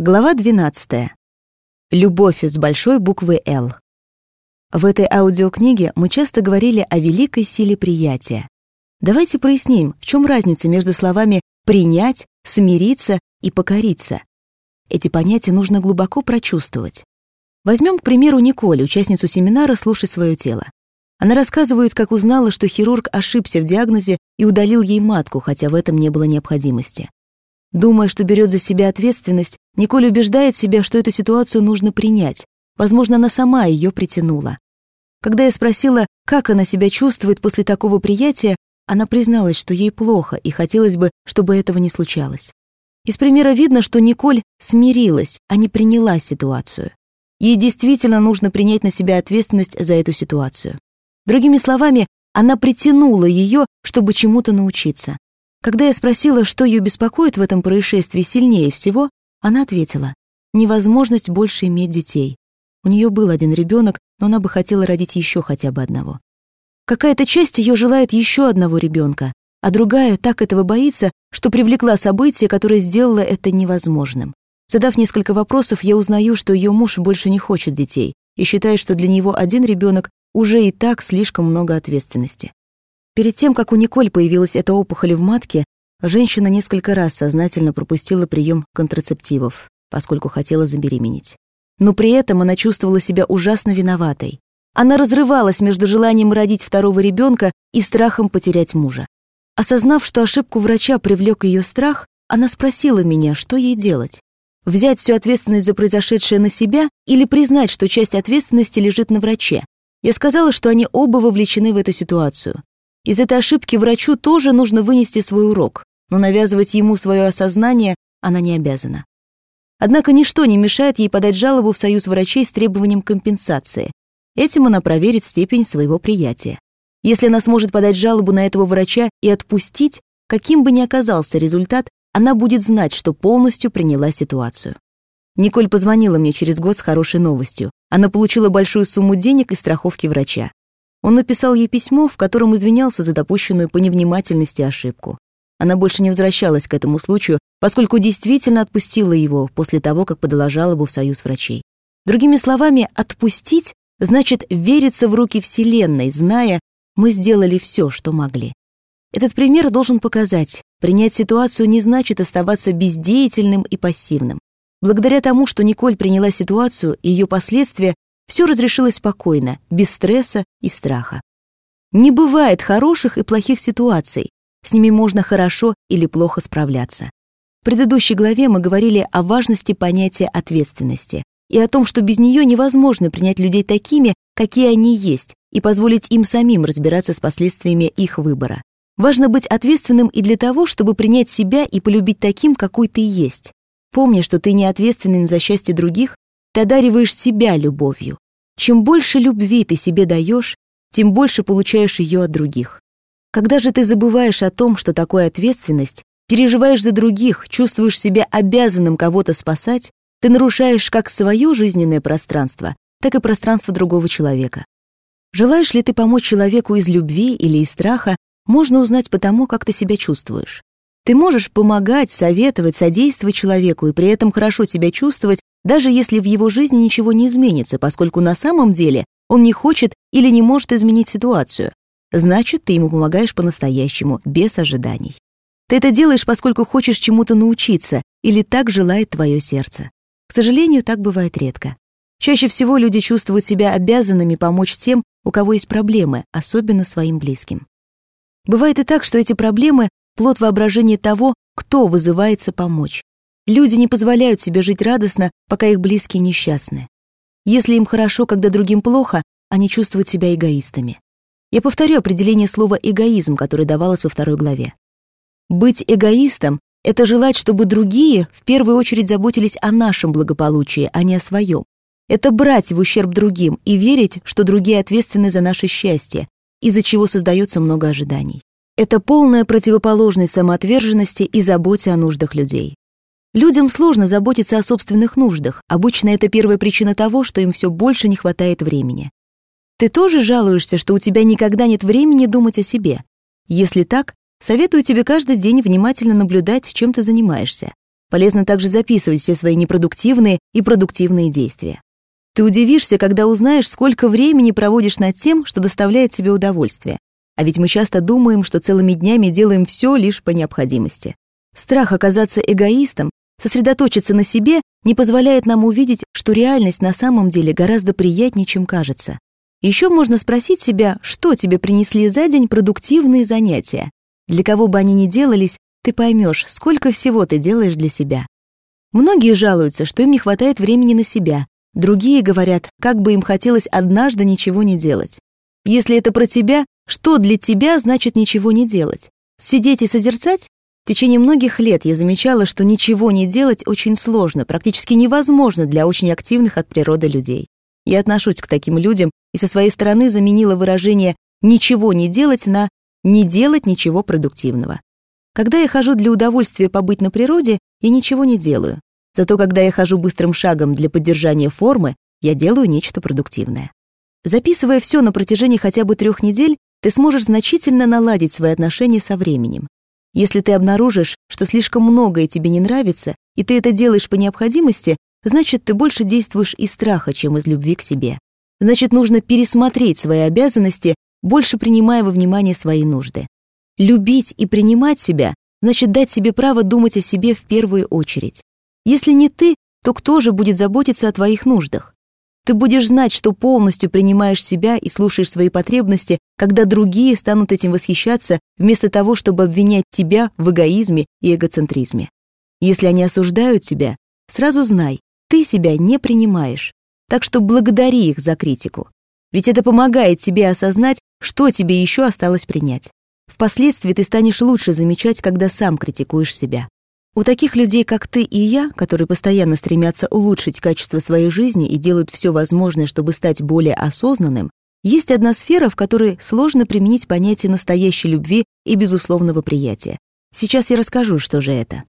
Глава 12. Любовь с большой буквы «Л». В этой аудиокниге мы часто говорили о великой силе приятия. Давайте проясним, в чем разница между словами «принять», «смириться» и «покориться». Эти понятия нужно глубоко прочувствовать. Возьмем, к примеру, Николь, участницу семинара «Слушай свое тело». Она рассказывает, как узнала, что хирург ошибся в диагнозе и удалил ей матку, хотя в этом не было необходимости. Думая, что берет за себя ответственность, Николь убеждает себя, что эту ситуацию нужно принять. Возможно, она сама ее притянула. Когда я спросила, как она себя чувствует после такого приятия, она призналась, что ей плохо, и хотелось бы, чтобы этого не случалось. Из примера видно, что Николь смирилась, а не приняла ситуацию. Ей действительно нужно принять на себя ответственность за эту ситуацию. Другими словами, она притянула ее, чтобы чему-то научиться. Когда я спросила, что ее беспокоит в этом происшествии сильнее всего, она ответила, невозможность больше иметь детей. У нее был один ребенок, но она бы хотела родить еще хотя бы одного. Какая-то часть ее желает еще одного ребенка, а другая так этого боится, что привлекла событие, которое сделало это невозможным. Задав несколько вопросов, я узнаю, что ее муж больше не хочет детей и считает, что для него один ребенок уже и так слишком много ответственности. Перед тем, как у Николь появилась эта опухоль в матке, женщина несколько раз сознательно пропустила прием контрацептивов, поскольку хотела забеременеть. Но при этом она чувствовала себя ужасно виноватой. Она разрывалась между желанием родить второго ребенка и страхом потерять мужа. Осознав, что ошибку врача привлек ее страх, она спросила меня, что ей делать. Взять всю ответственность за произошедшее на себя или признать, что часть ответственности лежит на враче. Я сказала, что они оба вовлечены в эту ситуацию, из этой ошибки врачу тоже нужно вынести свой урок, но навязывать ему свое осознание она не обязана. Однако ничто не мешает ей подать жалобу в союз врачей с требованием компенсации. Этим она проверит степень своего приятия. Если она сможет подать жалобу на этого врача и отпустить, каким бы ни оказался результат, она будет знать, что полностью приняла ситуацию. Николь позвонила мне через год с хорошей новостью. Она получила большую сумму денег из страховки врача. Он написал ей письмо, в котором извинялся за допущенную по невнимательности ошибку. Она больше не возвращалась к этому случаю, поскольку действительно отпустила его после того, как подала жалобу в союз врачей. Другими словами, отпустить значит вериться в руки Вселенной, зная, мы сделали все, что могли. Этот пример должен показать, принять ситуацию не значит оставаться бездеятельным и пассивным. Благодаря тому, что Николь приняла ситуацию и ее последствия, все разрешилось спокойно, без стресса и страха. Не бывает хороших и плохих ситуаций. С ними можно хорошо или плохо справляться. В предыдущей главе мы говорили о важности понятия ответственности и о том, что без нее невозможно принять людей такими, какие они есть, и позволить им самим разбираться с последствиями их выбора. Важно быть ответственным и для того, чтобы принять себя и полюбить таким, какой ты есть. Помни, что ты не ответственен за счастье других, ты одариваешь себя любовью. Чем больше любви ты себе даешь, тем больше получаешь ее от других. Когда же ты забываешь о том, что такое ответственность, переживаешь за других, чувствуешь себя обязанным кого-то спасать, ты нарушаешь как свое жизненное пространство, так и пространство другого человека. Желаешь ли ты помочь человеку из любви или из страха, можно узнать по тому, как ты себя чувствуешь. Ты можешь помогать, советовать, содействовать человеку и при этом хорошо себя чувствовать, даже если в его жизни ничего не изменится, поскольку на самом деле он не хочет или не может изменить ситуацию. Значит, ты ему помогаешь по-настоящему, без ожиданий. Ты это делаешь, поскольку хочешь чему-то научиться, или так желает твое сердце. К сожалению, так бывает редко. Чаще всего люди чувствуют себя обязанными помочь тем, у кого есть проблемы, особенно своим близким. Бывает и так, что эти проблемы плод воображения того, кто вызывается помочь. Люди не позволяют себе жить радостно, пока их близкие несчастны. Если им хорошо, когда другим плохо, они чувствуют себя эгоистами. Я повторю определение слова «эгоизм», которое давалось во второй главе. Быть эгоистом — это желать, чтобы другие в первую очередь заботились о нашем благополучии, а не о своем. Это брать в ущерб другим и верить, что другие ответственны за наше счастье, из-за чего создается много ожиданий. Это полная противоположность самоотверженности и заботе о нуждах людей. Людям сложно заботиться о собственных нуждах. Обычно это первая причина того, что им все больше не хватает времени. Ты тоже жалуешься, что у тебя никогда нет времени думать о себе? Если так, советую тебе каждый день внимательно наблюдать, чем ты занимаешься. Полезно также записывать все свои непродуктивные и продуктивные действия. Ты удивишься, когда узнаешь, сколько времени проводишь над тем, что доставляет тебе удовольствие. А ведь мы часто думаем, что целыми днями делаем все лишь по необходимости. Страх оказаться эгоистом, сосредоточиться на себе не позволяет нам увидеть, что реальность на самом деле гораздо приятнее, чем кажется. Еще можно спросить себя, что тебе принесли за день продуктивные занятия. Для кого бы они ни делались, ты поймешь, сколько всего ты делаешь для себя. Многие жалуются, что им не хватает времени на себя. Другие говорят, как бы им хотелось однажды ничего не делать. Если это про тебя, что для тебя значит ничего не делать? Сидеть и созерцать? В течение многих лет я замечала, что ничего не делать очень сложно, практически невозможно для очень активных от природы людей. Я отношусь к таким людям и со своей стороны заменила выражение «ничего не делать» на «не делать ничего продуктивного». Когда я хожу для удовольствия побыть на природе, я ничего не делаю. Зато когда я хожу быстрым шагом для поддержания формы, я делаю нечто продуктивное. Записывая все на протяжении хотя бы трех недель, ты сможешь значительно наладить свои отношения со временем. Если ты обнаружишь, что слишком многое тебе не нравится, и ты это делаешь по необходимости, значит, ты больше действуешь из страха, чем из любви к себе. Значит, нужно пересмотреть свои обязанности, больше принимая во внимание свои нужды. Любить и принимать себя значит дать себе право думать о себе в первую очередь. Если не ты, то кто же будет заботиться о твоих нуждах? Ты будешь знать, что полностью принимаешь себя и слушаешь свои потребности, когда другие станут этим восхищаться, вместо того, чтобы обвинять тебя в эгоизме и эгоцентризме. Если они осуждают тебя, сразу знай, ты себя не принимаешь. Так что благодари их за критику. Ведь это помогает тебе осознать, что тебе еще осталось принять. Впоследствии ты станешь лучше замечать, когда сам критикуешь себя. У таких людей, как ты и я, которые постоянно стремятся улучшить качество своей жизни и делают все возможное, чтобы стать более осознанным, есть одна сфера, в которой сложно применить понятие настоящей любви и безусловного приятия. Сейчас я расскажу, что же это.